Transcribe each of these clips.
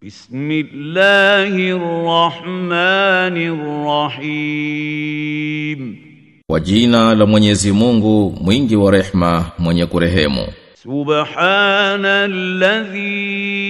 بسم الله الرحمن الرحيم. وجينا لمنيزي مونغو مينجي ورحمة من يكرهيمو سبحان الذي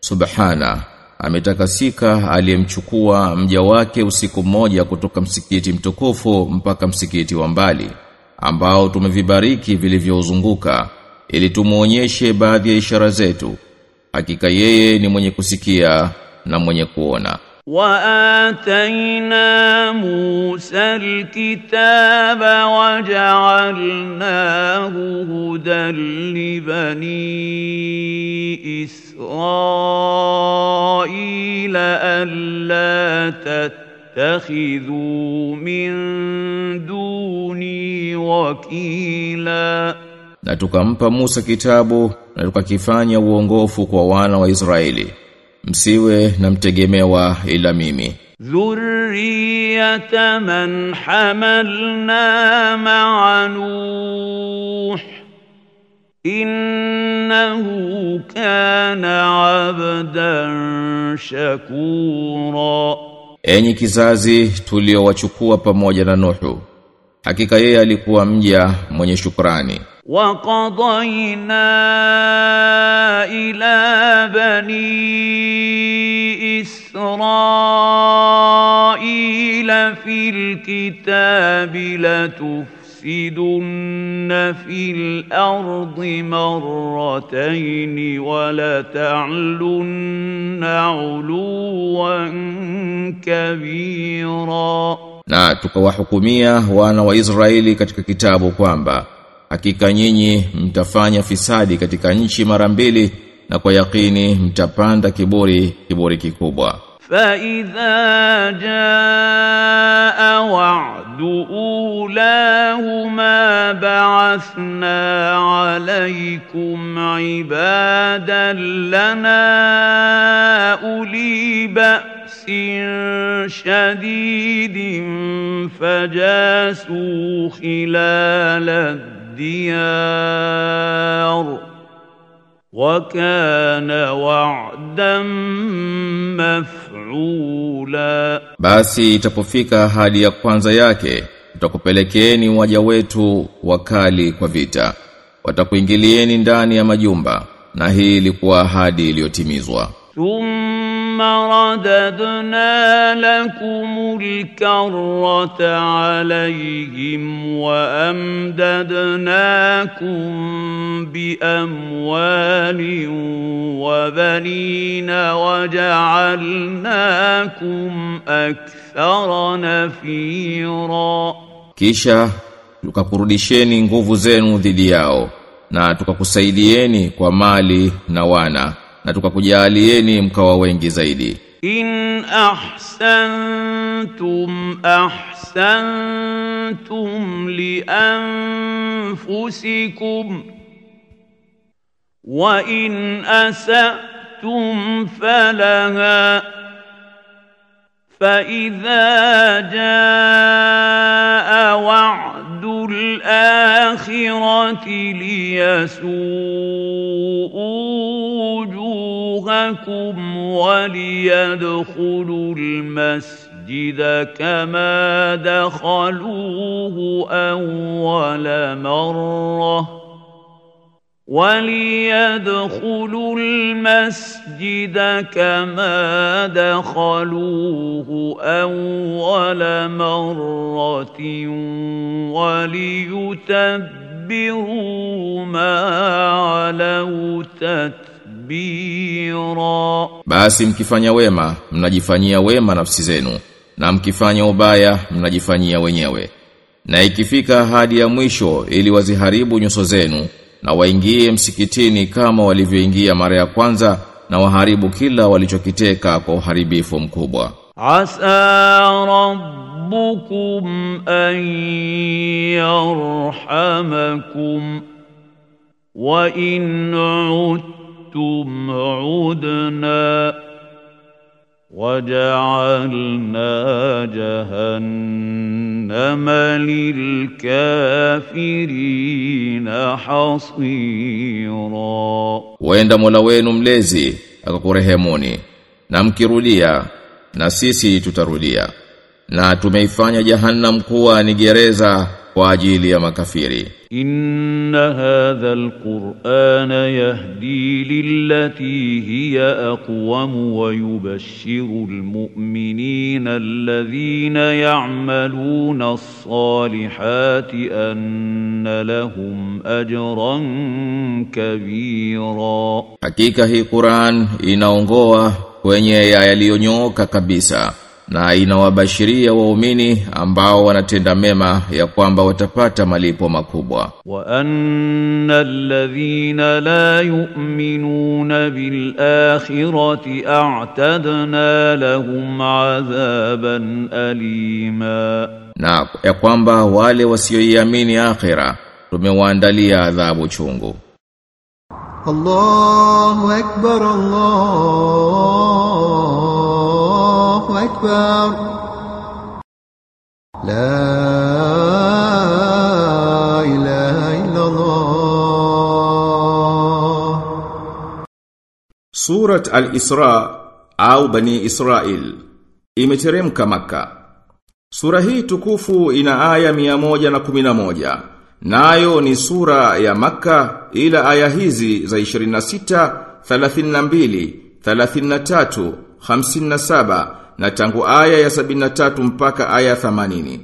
Subhana ametakasika aliyemchukua mja wake usiku mmoja kutoka msikiti mtukufu mpaka msikiti wa mbali ambao tumevibariki vilivyouzunguka ili tumuonyeshe baadhi ya ishara zetu. Hakika yeye ni mwenye kusikia na mwenye kuona. وآتينا موسى الكتاب وجعلناه هدى لبني إسرائيل ألا تتخذوا من دوني وكيلاً na tukampa Musa kitabu na tukakifanya uongofu kwa wana wa Israeli msiwe na mtegemewa ila mimi. Dhurriyata man hamalna ma'a nuh innahu kana abdan shakura. Enyi kizazi tuliowachukua pamoja na nuhu hakika yeye alikuwa mja mwenye shukrani. وقضينا إلى بني إسرائيل في الكتاب لتفسدن في الأرض مرتين ولتعلن علوا كبيرا. Na tukawahukumia wana wa Israeli katika kitabu kwamba hakika nyinyi mtafanya fisadi katika nchi mara mbili na kwa yakini mtapanda kiburi kiburi kikubwa فإذا جاء وعد أولاهما بعثنا عليكم عبادا لنا أولي بأس شديد فجاسوا خلال الديار وكان وعدا مفعولا Basi itapofika hadi ya kwanza yake, tutakupelekeeni waja wetu wakali kwa vita. Watakuingilieni ndani ya majumba, na hii ilikuwa ahadi iliyotimizwa. ثم رددنا لكم الكرة عليهم وأمددناكم بأموال وبنين وجعلناكم أكثر نفيرا Kisha tukakurudisheni nguvu zenu dhidi yao, na tukakusaidieni kwa mali na wana, na tukakujalieni mkawa wengi zaidi in ahsantum ahsantum li anfusikum wa in asatum falaha فإذا جاء وعد الآخرة ليسوءوا وجوهكم وليدخلوا المسجد كما دخلوه أول مرة. وليدخلوا المسجد كما دخلوه أول مرة وليتبروا ما علوا kabira. Basi mkifanya wema mnajifanyia wema nafsi zenu na mkifanya ubaya mnajifanyia wenyewe na ikifika hadi ya mwisho ili waziharibu nyuso zenu na waingie msikitini kama walivyoingia mara ya kwanza na waharibu kila walichokiteka kwa uharibifu mkubwa asa rabbukum an yarhamakum wa in مُتُّمْ عُدْنَا وَجَعَلْنَا جَهَنَّمَ لِلْكَافِرِينَ حَصِيرًا. وَيَنْدَ مُولَا وَيَنُمْ لَيْزِي أَكَكُرِهَمُونِي نَمْكِرُ لِيَا نَسِيسِي تتروليا na tumeifanya jahannam kuwa ni gereza kwa ajili ya makafiri. Inna hadha alquran yahdi lillati hiya aqwam wa yubashshiru almu'minina alladhina ya'maluna as-salihati anna lahum ajran kabira. Hakika hii Qur'an inaongoa kwenye yaliyonyooka kabisa na inawabashiria waumini ambao wanatenda mema ya kwamba watapata malipo makubwa. Wa anna alladhina la yu'minuna bil akhirati a'tadna lahum adhaban alima, na ya kwamba wale wasioiamini akhira tumewaandalia adhabu chungu. Allahu akbar Allah الله أكبر لا إله إلا الله Surat Al-Isra au Bani Israel imeteremka Makka. Sura hii tukufu ina aya 111. Nayo ni sura ya Makka ila aya hizi za 26, 32, 33, 57 na tangu aya ya 73 mpaka aya 80.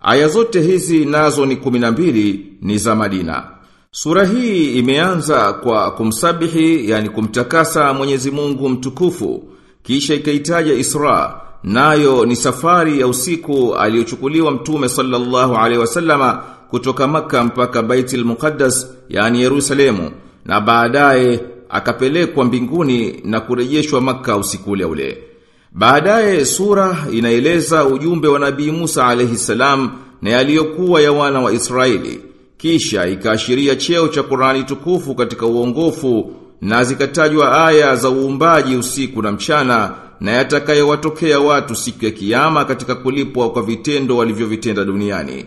Aya zote hizi nazo ni 12 ni za Madina. Sura hii imeanza kwa kumsabihi yani kumtakasa Mwenyezi Mungu mtukufu kisha ikaitaja Isra nayo ni safari ya usiku aliochukuliwa Mtume sallallahu alaihi wasallama kutoka maka mpaka Baitul Muqaddas yani Yerusalemu na baadaye akapelekwa mbinguni na kurejeshwa maka usiku ule ule. Baadaye sura inaeleza ujumbe wa Nabii Musa alayhi salam na yaliyokuwa ya wana wa Israeli. Kisha ikaashiria cheo cha Qur'ani tukufu katika uongofu na zikatajwa aya za uumbaji usiku na mchana na yatakayowatokea watu siku ya kiyama katika kulipwa kwa vitendo walivyovitenda duniani.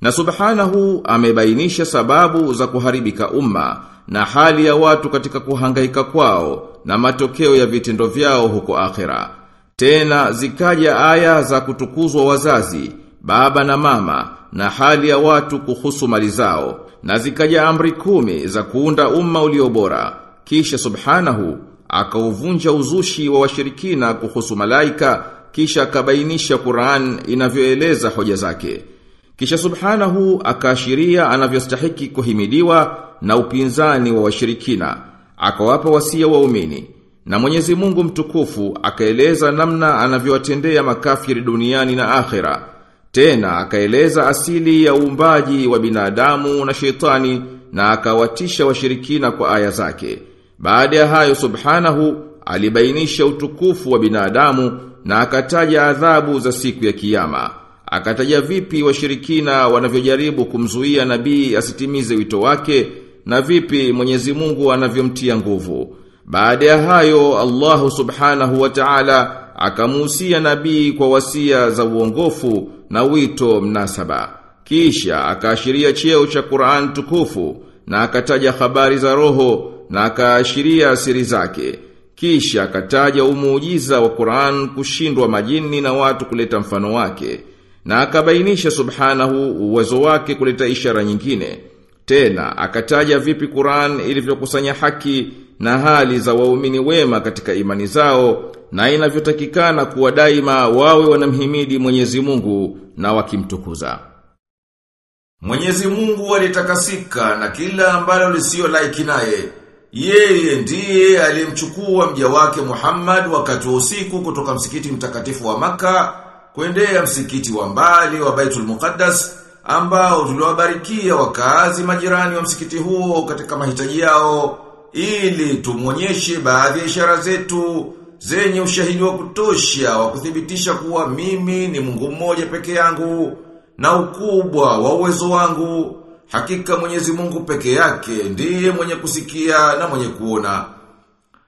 Na subhanahu amebainisha sababu za kuharibika umma na hali ya watu katika kuhangaika kwao na matokeo ya vitendo vyao huko akhera. Tena zikaja aya za kutukuzwa wazazi, baba na mama na hali ya watu kuhusu mali zao na zikaja amri kumi za kuunda umma uliobora. Kisha subhanahu akauvunja uzushi wa washirikina kuhusu malaika kisha akabainisha Qur'an inavyoeleza hoja zake. Kisha subhanahu akaashiria anavyostahiki kuhimidiwa na upinzani wa washirikina, akawapa wasia waumini. Na Mwenyezi Mungu mtukufu akaeleza namna anavyowatendea makafiri duniani na akhera. Tena akaeleza asili ya uumbaji wa binadamu na shetani na akawatisha washirikina kwa aya zake. Baada ya hayo subhanahu alibainisha utukufu wa binadamu na akataja adhabu za siku ya kiyama. Akataja vipi washirikina wanavyojaribu kumzuia nabii asitimize wito wake na vipi Mwenyezi Mungu anavyomtia nguvu. Baada ya hayo Allahu Subhanahu wa Ta'ala akamuhusia nabii kwa wasia za uongofu na wito mnasaba. Kisha akaashiria cheo cha Qur'an tukufu na akataja habari za roho na akaashiria siri zake. Kisha akataja umuujiza wa Qur'an kushindwa majini na watu kuleta mfano wake. Na akabainisha subhanahu uwezo wake kuleta ishara nyingine. Tena akataja vipi Qur'an ilivyokusanya haki na hali za waumini wema katika imani zao na inavyotakikana kuwa daima wawe wanamhimidi Mwenyezi Mungu na wakimtukuza. Mwenyezi Mungu alitakasika na kila ambalo lisio laiki naye. Yeye ndiye aliyemchukua mja wake Muhammad wakati wa usiku kutoka msikiti mtakatifu wa maka kuendea msikiti wa mbali wa Baitul Muqaddas ambao tuliwabarikia wakaazi majirani wa msikiti huo katika mahitaji yao ili tumwonyeshe baadhi ya ishara zetu zenye ushahidi wa kutosha wa kuthibitisha kuwa mimi ni Mungu mmoja peke yangu na ukubwa wa uwezo wangu hakika Mwenyezi Mungu peke yake ndiye mwenye kusikia na mwenye kuona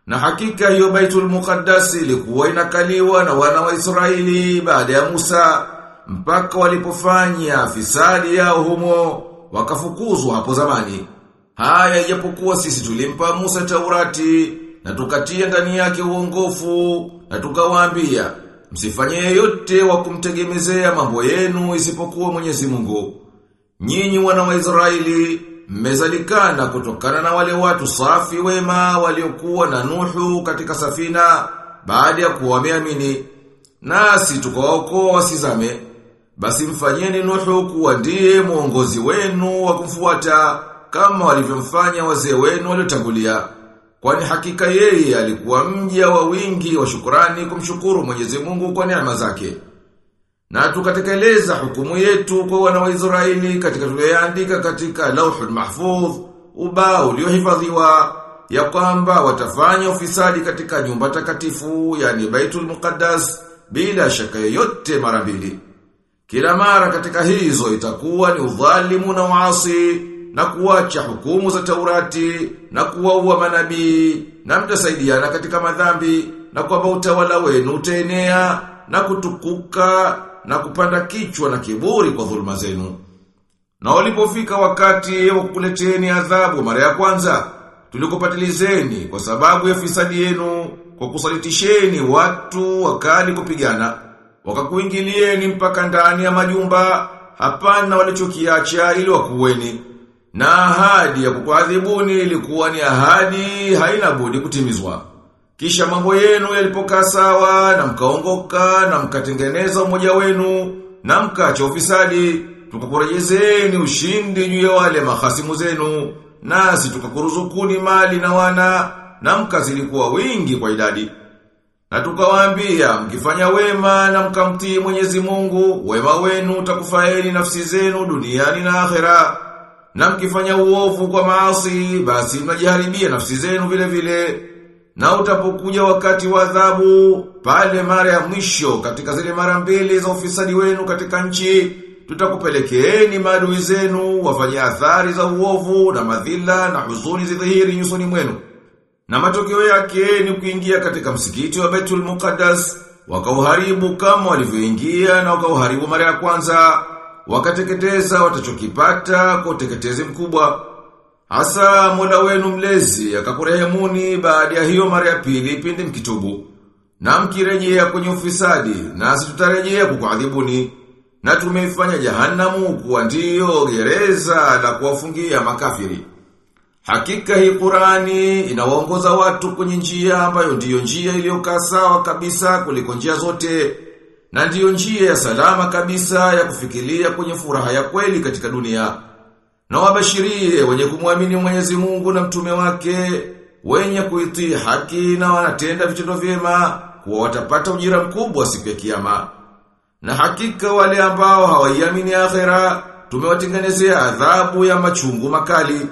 na hakika hiyo Baitul Muqaddas ilikuwa inakaliwa na wana wa Israeli baada ya Musa mpaka walipofanya fisadi yao humo wakafukuzwa hapo zamani. Haya ijapokuwa sisi tulimpa Musa Taurati na tukatia ndani yake uongofu na tukawaambia msifanye yeyote wa kumtegemezea mambo yenu isipokuwa Mwenyezi Mungu. Nyinyi wana wa Israeli mmezalikana kutokana na wale watu safi wema waliokuwa na Nuhu katika safina baada ya kuwa. Nasi tukawaokoa wasizame. Basi mfanyeni Nuhu kuwa ndiye mwongozi wenu wa kumfuata kama walivyomfanya wazee wenu waliotangulia. Kwani hakika yeye alikuwa mja wa wingi wa shukurani kumshukuru Mwenyezi Mungu kwa neema zake. Na tukatekeleza hukumu yetu kwa wana wa Israeli katika tuliyoandika katika Lauhul Mahfuz, ubao uliohifadhiwa ya kwamba watafanya ufisadi katika nyumba takatifu yani Baitul Muqaddas bila shaka yoyote mara mbili. Kila mara katika hizo itakuwa ni udhalimu na uasi na kuacha hukumu za Taurati na kuwaua manabii na mtasaidiana katika madhambi na kwamba utawala wenu utaenea na kutukuka na kupanda kichwa na kiburi kwa dhuluma zenu. Na walipofika wakati wa kukuleteni adhabu mara ya kwanza, tulikupatilizeni kwa sababu ya fisadi yenu kwa kusalitisheni watu wakali kupigana. Wakakuingilieni mpaka ndani ya majumba, hapana walichokiacha ili wakuweni. Na ahadi ya kukuadhibuni ilikuwa ni ahadi haina budi kutimizwa. Kisha mambo yenu yalipokaa sawa na mkaongoka na mkatengeneza umoja wenu na mkacha ufisadi tukakurejezeni ushindi juu ya wale mahasimu zenu nasi tukakuruzukuni mali na wana na mkazidi kuwa wingi kwa idadi na tukawaambia mkifanya wema na mkamtii Mwenyezi Mungu wema wenu utakufaeni nafsi zenu duniani na akhera na mkifanya uovu kwa maasi basi mnajiharibia nafsi zenu vile vile. Na utapokuja wakati wa adhabu pale mara ya mwisho katika zile mara mbili za ufisadi wenu katika nchi tutakupelekeeni maadui zenu wafanya athari za uovu na madhila na huzuni zidhihiri nyusoni mwenu. Na matokeo yake ni kuingia katika msikiti wa Baitul Muqaddas wakauharibu kama walivyoingia na wakauharibu mara ya kwanza wakateketeza watachokipata kwa uteketezi mkubwa Hasa mola wenu mlezi akakurehemuni baada ya hiyo mara ya pili pindi mkitubu. Na mkirejea kwenye ufisadi nasi tutarejea kukuadhibuni. Na tumeifanya jahannamu kuwa ndiyo gereza la kuwafungia makafiri. Hakika hii Qurani inawaongoza watu kwenye njia ambayo ndiyo njia iliyokaa sawa kabisa kuliko njia zote. Na ndiyo njia ya salama kabisa ya kufikiria kwenye furaha ya kweli katika dunia. Na wabashirie wenye kumwamini Mwenyezi Mungu na mtume wake, wenye kuitii haki na wanatenda vitendo vyema, kuwa watapata ujira mkubwa siku ya kiyama. Na hakika wale ambao hawaiamini akhera, tumewatengenezea adhabu ya machungu makali.